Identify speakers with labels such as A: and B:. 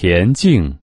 A: 田径。